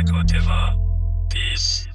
Executive. Peace.